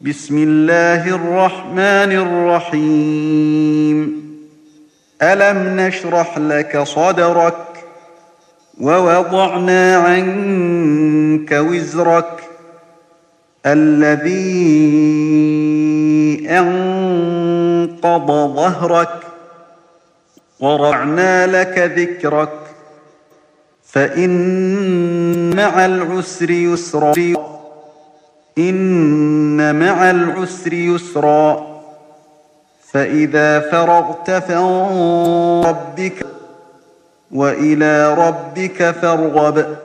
بسم الله الرحمن الرحيم. ألم نشرح لك صدرك ووضعنا عنك وزرك الذي أنقض ظهرك ورعنا لك ذكرك فإن مع العسر يسرا إن مع العسر يسرا. فإذا فرغت فانصب ربك وإلى ربك فارغب.